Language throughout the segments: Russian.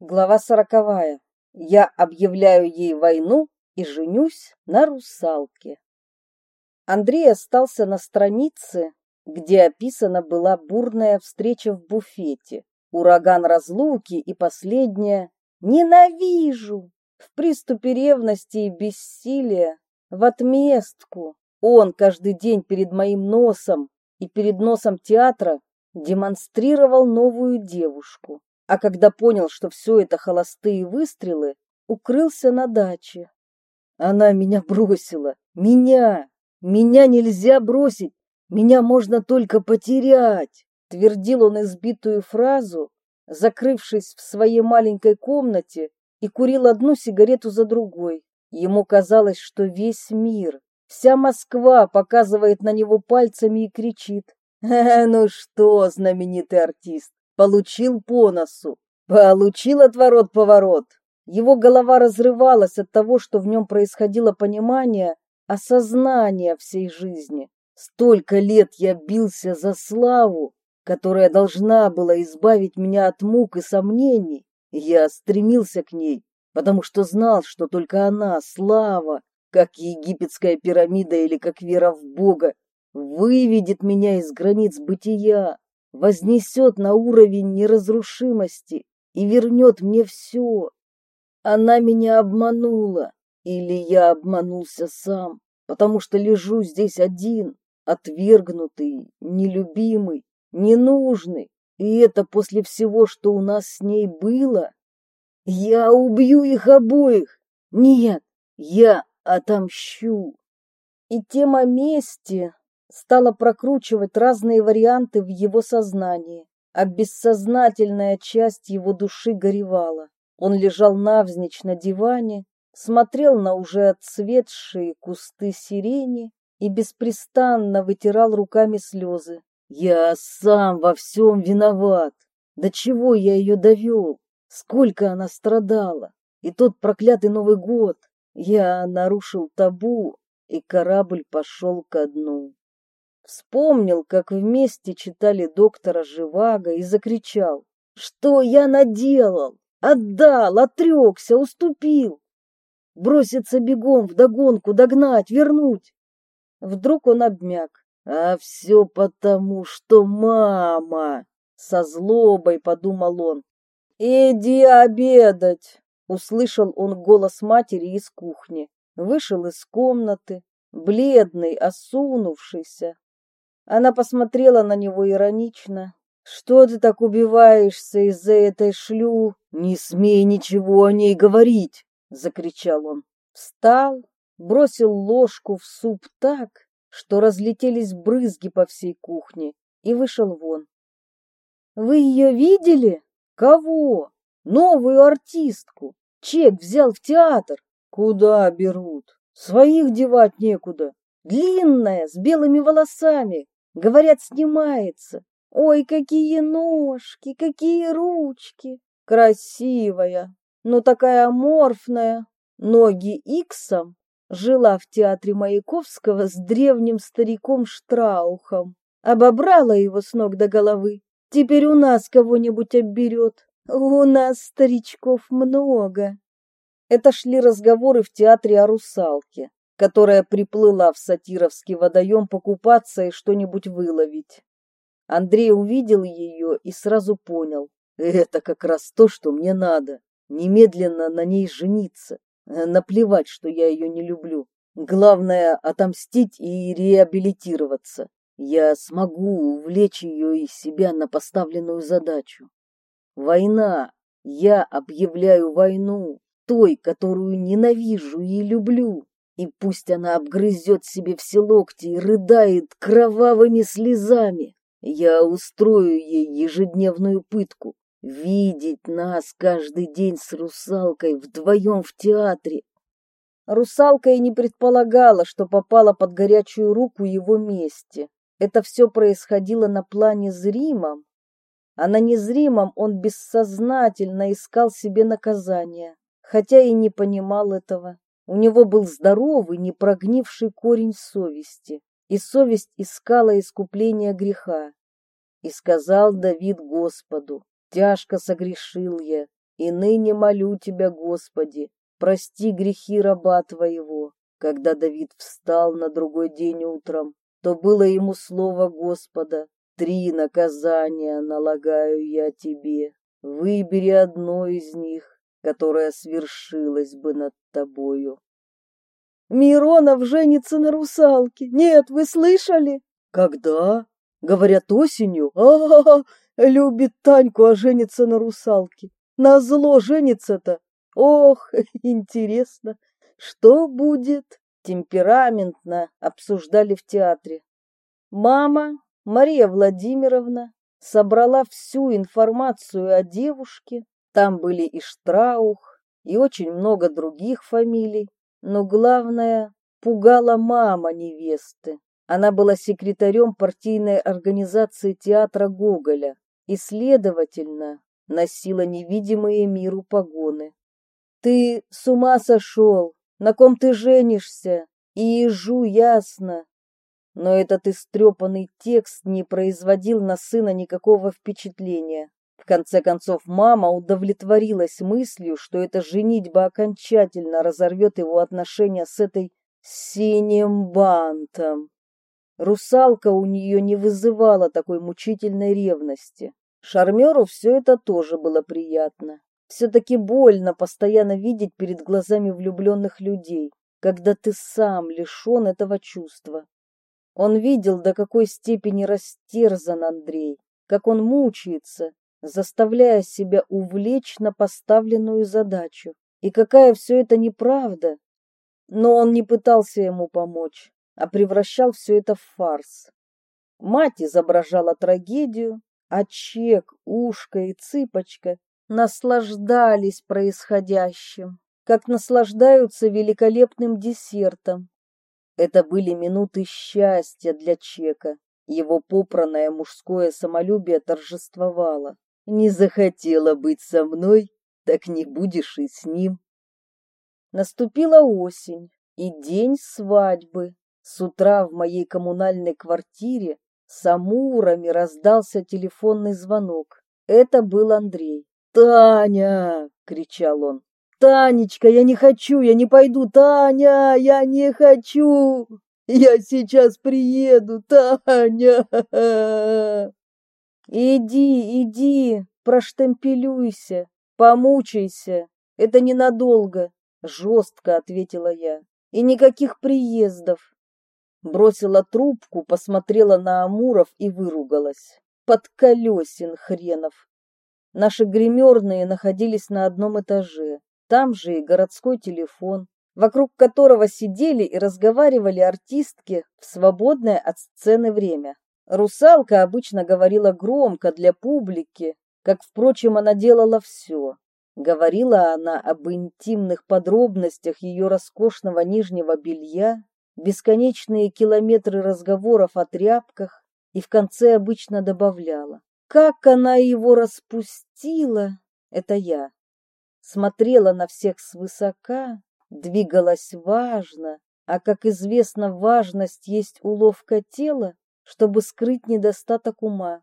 Глава сороковая. Я объявляю ей войну и женюсь на русалке. Андрей остался на странице, где описана была бурная встреча в буфете, ураган разлуки и последняя «Ненавижу!» в приступе ревности и бессилия, в отместку. Он каждый день перед моим носом и перед носом театра демонстрировал новую девушку а когда понял, что все это холостые выстрелы, укрылся на даче. Она меня бросила. Меня! Меня нельзя бросить! Меня можно только потерять! Твердил он избитую фразу, закрывшись в своей маленькой комнате и курил одну сигарету за другой. Ему казалось, что весь мир, вся Москва показывает на него пальцами и кричит. «Ну что, знаменитый артист, Получил по носу. Получил отворот-поворот. Его голова разрывалась от того, что в нем происходило понимание, осознание всей жизни. Столько лет я бился за славу, которая должна была избавить меня от мук и сомнений. Я стремился к ней, потому что знал, что только она, слава, как египетская пирамида или как вера в Бога, выведет меня из границ бытия, вознесет на уровень неразрушимости и вернет мне все. Она меня обманула, или я обманулся сам, потому что лежу здесь один, отвергнутый, нелюбимый, ненужный, и это после всего, что у нас с ней было. Я убью их обоих. Нет, я отомщу. И тема мести стала прокручивать разные варианты в его сознании, а бессознательная часть его души горевала. Он лежал навзничь на диване, смотрел на уже отцветшие кусты сирени и беспрестанно вытирал руками слезы. «Я сам во всем виноват! До чего я ее довел? Сколько она страдала! И тот проклятый Новый год! Я нарушил табу, и корабль пошел ко дну. Вспомнил, как вместе читали доктора Живаго и закричал. «Что я наделал? Отдал, отрекся, уступил!» Броситься бегом, вдогонку, догнать, вернуть. Вдруг он обмяк. «А все потому, что мама!» Со злобой подумал он. «Иди обедать!» Услышал он голос матери из кухни. Вышел из комнаты, бледный, осунувшийся, она посмотрела на него иронично. «Что ты так убиваешься из-за этой шлю?» «Не смей ничего о ней говорить!» — закричал он. Встал, бросил ложку в суп так, что разлетелись брызги по всей кухне, и вышел вон. «Вы ее видели? Кого? Новую артистку. Чек взял в театр. Куда берут? Своих девать некуда. Длинная, с белыми волосами, Говорят, снимается. Ой, какие ножки, какие ручки. Красивая, но такая аморфная. Ноги иксом. Жила в театре Маяковского с древним стариком Штраухом. Обобрала его с ног до головы. Теперь у нас кого-нибудь обберет. У нас старичков много. Это шли разговоры в театре о русалке которая приплыла в Сатировский водоем покупаться и что-нибудь выловить. Андрей увидел ее и сразу понял. Это как раз то, что мне надо. Немедленно на ней жениться. Наплевать, что я ее не люблю. Главное — отомстить и реабилитироваться. Я смогу увлечь ее из себя на поставленную задачу. Война. Я объявляю войну. Той, которую ненавижу и люблю. И пусть она обгрызет себе все локти и рыдает кровавыми слезами, я устрою ей ежедневную пытку. Видеть нас каждый день с русалкой вдвоем в театре. Русалка и не предполагала, что попала под горячую руку его мести. Это все происходило на плане зримом, а на незримом он бессознательно искал себе наказание, хотя и не понимал этого. У него был здоровый, не прогнивший корень совести, и совесть искала искупления греха. И сказал Давид Господу, «Тяжко согрешил я, И ныне молю тебя, Господи, прости грехи раба твоего. Когда Давид встал на другой день утром, то было ему слово Господа, три наказания налагаю я тебе. Выбери одно из них, которое свершилось бы над тобою. Миронов женится на русалке. Нет, вы слышали? Когда? Говорят, осенью. А, -а, -а любит Таньку, а женится на русалке. На зло женится-то. Ох, интересно, что будет? Темпераментно обсуждали в театре. Мама, Мария Владимировна, собрала всю информацию о девушке. Там были и Штраух, и очень много других фамилий. Но главное, пугала мама невесты. Она была секретарем партийной организации театра Гоголя и, следовательно, носила невидимые миру погоны. «Ты с ума сошел! На ком ты женишься? И ежу ясно!» Но этот истрепанный текст не производил на сына никакого впечатления. В конце концов, мама удовлетворилась мыслью, что эта женитьба окончательно разорвет его отношения с этой синим бантом. Русалка у нее не вызывала такой мучительной ревности. Шармеру все это тоже было приятно. Все-таки больно постоянно видеть перед глазами влюбленных людей, когда ты сам лишен этого чувства. Он видел, до какой степени растерзан Андрей, как он мучается, заставляя себя увлечь на поставленную задачу. И какая все это неправда. Но он не пытался ему помочь, а превращал все это в фарс. Мать изображала трагедию, а Чек, Ушка и Цыпочка наслаждались происходящим, как наслаждаются великолепным десертом. Это были минуты счастья для Чека. Его попранное мужское самолюбие торжествовало. Не захотела быть со мной, так не будешь и с ним. Наступила осень и день свадьбы. С утра в моей коммунальной квартире с амурами раздался телефонный звонок. Это был Андрей. «Таня!» — кричал он. «Танечка, я не хочу, я не пойду! Таня, я не хочу! Я сейчас приеду, Таня!» Иди, иди, проштемпелюйся, помучайся. Это ненадолго, жестко ответила я. И никаких приездов. Бросила трубку, посмотрела на Амуров и выругалась. Подколесин хренов. Наши гримерные находились на одном этаже. Там же и городской телефон, вокруг которого сидели и разговаривали артистки в свободное от сцены время. Русалка обычно говорила громко для публики, как, впрочем, она делала все. Говорила она об интимных подробностях ее роскошного нижнего белья, бесконечные километры разговоров о тряпках и в конце обычно добавляла. Как она его распустила, это я. Смотрела на всех свысока, двигалась важно, а, как известно, важность есть уловка тела, чтобы скрыть недостаток ума.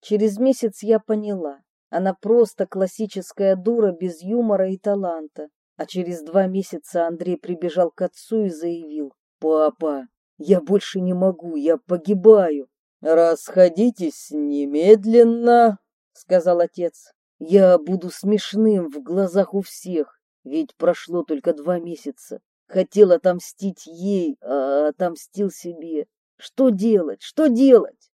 Через месяц я поняла, она просто классическая дура без юмора и таланта. А через два месяца Андрей прибежал к отцу и заявил, «Папа, я больше не могу, я погибаю». «Расходитесь немедленно», — сказал отец. «Я буду смешным в глазах у всех, ведь прошло только два месяца. Хотел отомстить ей, а отомстил себе. Что делать? Что делать?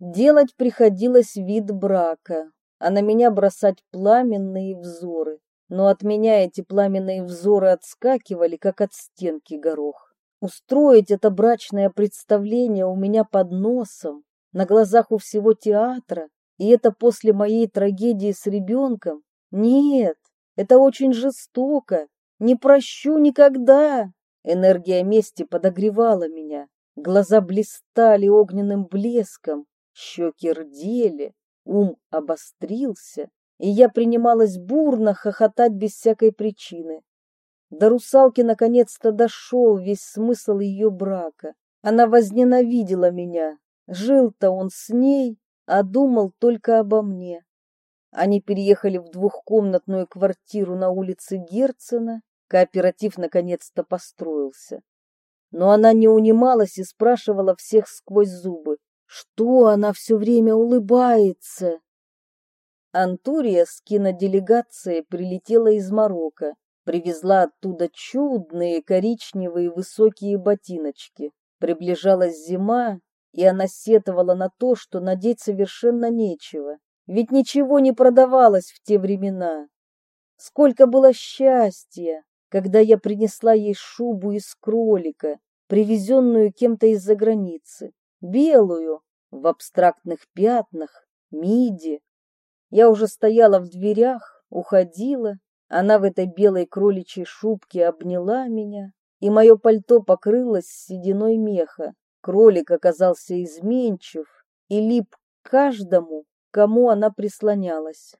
Делать приходилось вид брака, а на меня бросать пламенные взоры. Но от меня эти пламенные взоры отскакивали, как от стенки горох. Устроить это брачное представление у меня под носом, на глазах у всего театра, и это после моей трагедии с ребенком? Нет, это очень жестоко. Не прощу никогда. Энергия мести подогревала меня. Глаза блистали огненным блеском, щеки рдели, ум обострился, и я принималась бурно хохотать без всякой причины. До русалки наконец-то дошел весь смысл ее брака. Она возненавидела меня. Жил-то он с ней, а думал только обо мне. Они переехали в двухкомнатную квартиру на улице Герцена, кооператив наконец-то построился. Но она не унималась и спрашивала всех сквозь зубы, что она все время улыбается. Антурия с киноделегацией прилетела из Марокко, привезла оттуда чудные коричневые высокие ботиночки. Приближалась зима, и она сетовала на то, что надеть совершенно нечего, ведь ничего не продавалось в те времена. Сколько было счастья, когда я принесла ей шубу из кролика, привезенную кем-то из-за границы, белую, в абстрактных пятнах, миди. Я уже стояла в дверях, уходила, она в этой белой кроличьей шубке обняла меня, и мое пальто покрылось сединой меха. Кролик оказался изменчив и лип к каждому, кому она прислонялась.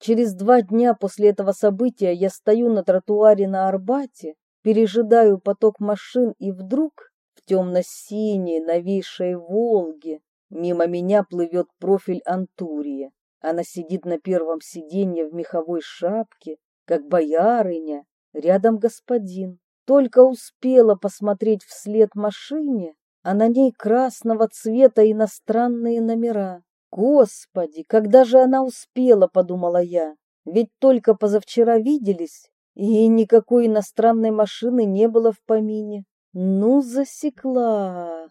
Через два дня после этого события я стою на тротуаре на Арбате, пережидаю поток машин, и вдруг в темно-синей новейшей «Волге» мимо меня плывет профиль Антурии. Она сидит на первом сиденье в меховой шапке, как боярыня, рядом господин. Только успела посмотреть вслед машине, а на ней красного цвета иностранные номера. Господи, когда же она успела, подумала я. Ведь только позавчера виделись, и никакой иностранной машины не было в помине. Ну, засекла.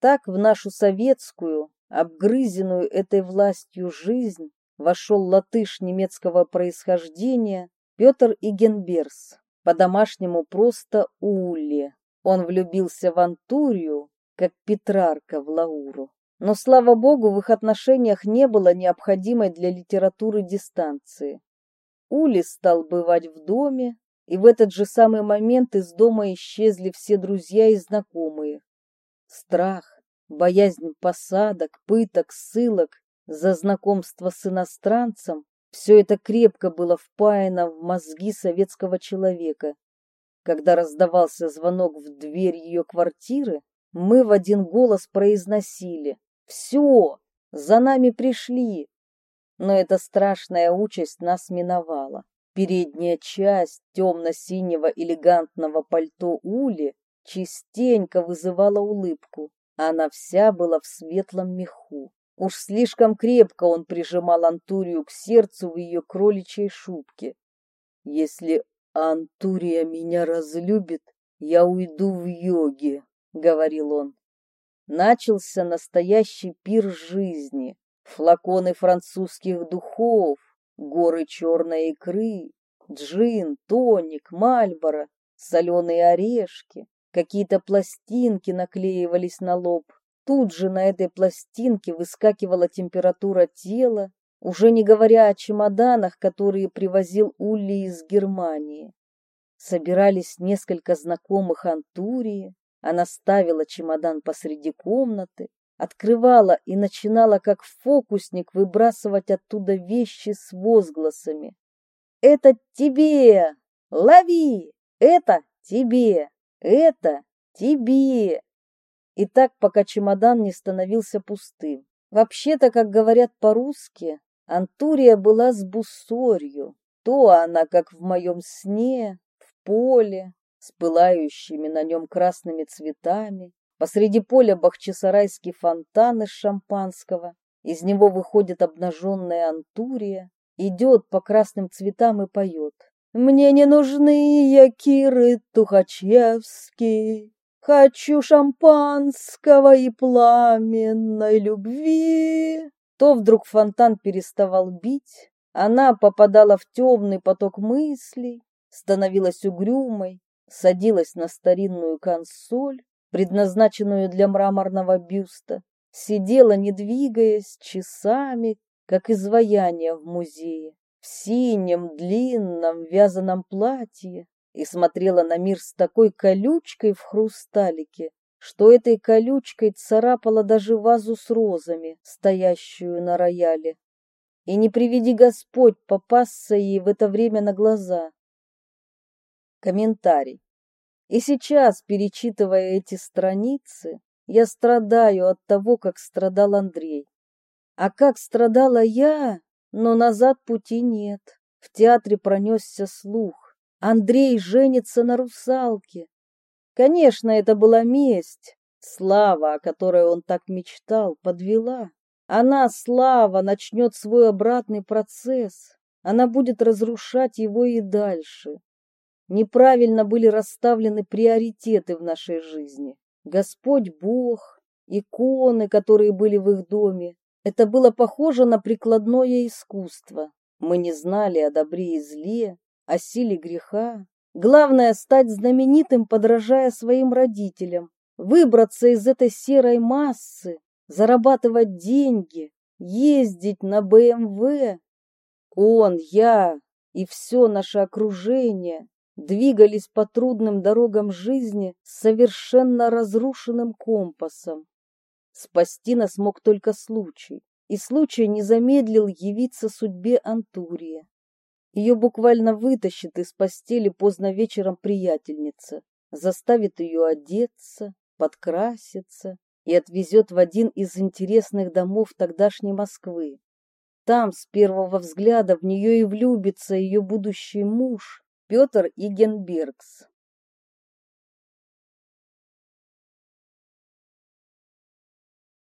Так в нашу советскую, обгрызенную этой властью жизнь, вошел латыш немецкого происхождения Петр Игенберс, по-домашнему просто Улли. Он влюбился в Антурию, как Петрарка в Лауру. Но, слава богу, в их отношениях не было необходимой для литературы дистанции. Ули стал бывать в доме, и в этот же самый момент из дома исчезли все друзья и знакомые. Страх, боязнь посадок, пыток, ссылок за знакомство с иностранцем — все это крепко было впаяно в мозги советского человека. Когда раздавался звонок в дверь ее квартиры, мы в один голос произносили «Все, за нами пришли!» Но эта страшная участь нас миновала. Передняя часть темно-синего элегантного пальто Ули частенько вызывала улыбку. Она вся была в светлом меху. Уж слишком крепко он прижимал Антурию к сердцу в ее кроличьей шубке. «Если Антурия меня разлюбит, я уйду в йоги», — говорил он. Начался настоящий пир жизни. Флаконы французских духов, горы черной икры, джин, тоник, мальборо, соленые орешки, какие-то пластинки наклеивались на лоб. Тут же на этой пластинке выскакивала температура тела, уже не говоря о чемоданах, которые привозил Улли из Германии. Собирались несколько знакомых Антурии, она ставила чемодан посреди комнаты, открывала и начинала, как фокусник, выбрасывать оттуда вещи с возгласами. «Это тебе! Лови! Это тебе! Это тебе!» И так, пока чемодан не становился пустым. Вообще-то, как говорят по-русски, Антурия была с бусорью. То она, как в моем сне, в поле, с пылающими на нем красными цветами. Посреди поля бахчисарайский фонтан из шампанского. Из него выходит обнаженная антурия, идет по красным цветам и поет. «Мне не нужны якиры тухачевские, Хочу шампанского и пламенной любви». То вдруг фонтан переставал бить, она попадала в темный поток мыслей, становилась угрюмой, садилась на старинную консоль, предназначенную для мраморного бюста, сидела, не двигаясь, часами, как изваяние в музее, в синем, длинном, вязаном платье, и смотрела на мир с такой колючкой в хрусталике, что этой колючкой царапала даже вазу с розами, стоящую на рояле. И не приведи Господь попасться ей в это время на глаза. Комментарий. И сейчас, перечитывая эти страницы, я страдаю от того, как страдал Андрей. А как страдала я, Но назад пути нет. В театре пронесся слух. Андрей женится на русалке. Конечно, это была месть. Слава, о которой он так мечтал, подвела. Она, Слава, начнет свой обратный процесс. Она будет разрушать его и дальше. Неправильно были расставлены приоритеты в нашей жизни. Господь Бог, иконы, которые были в их доме. Это было похоже на прикладное искусство. Мы не знали о добре и зле, о силе греха. Главное — стать знаменитым, подражая своим родителям, выбраться из этой серой массы, зарабатывать деньги, ездить на БМВ. Он, я и все наше окружение двигались по трудным дорогам жизни с совершенно разрушенным компасом. Спасти нас мог только случай, и случай не замедлил явиться судьбе Антурия. Ее буквально вытащит из постели поздно вечером приятельница, заставит ее одеться, подкраситься и отвезет в один из интересных домов тогдашней Москвы. Там с первого взгляда в нее и влюбится ее будущий муж Петр Игенбергс.